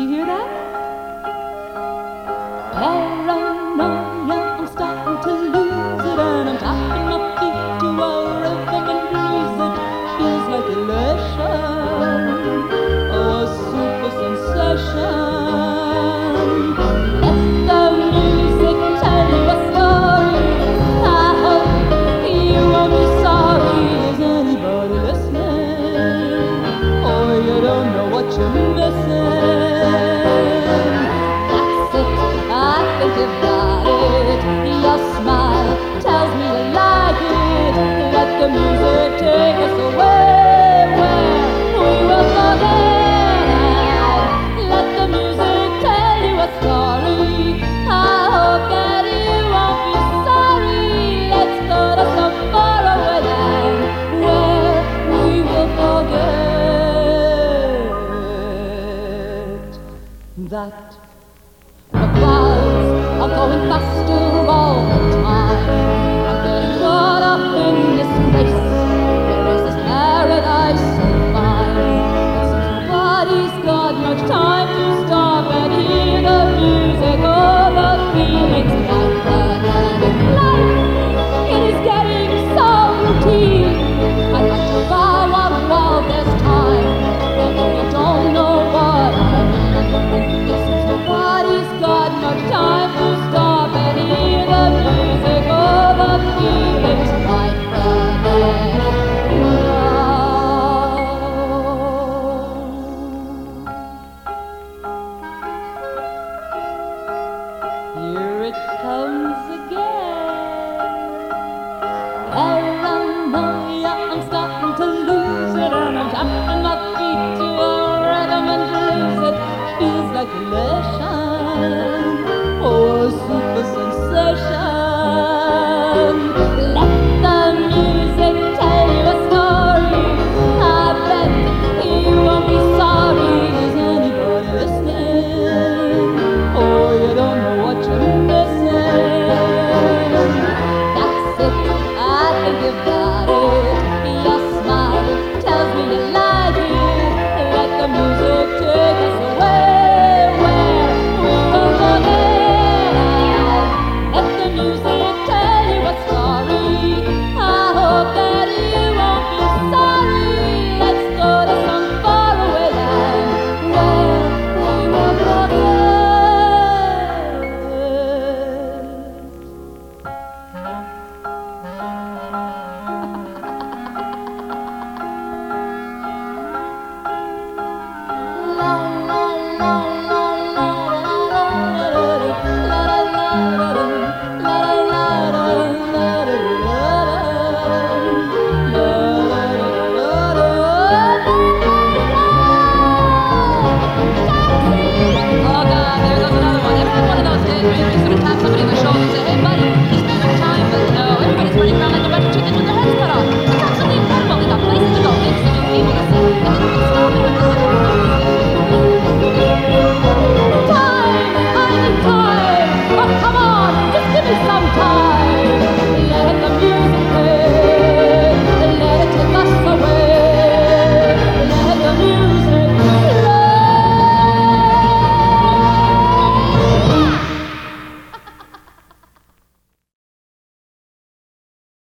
you hear that? that the clouds are going faster all the time. I'm getting caught up in this place? Where is this paradise so fine. It seems nobody's got much time to stop and hear the music or the feelings. Here it comes again. Paranoia, I'm starting to lose it, and I'm jumping my feet to a rhythm and lose It feels like a lesson. Oh, before.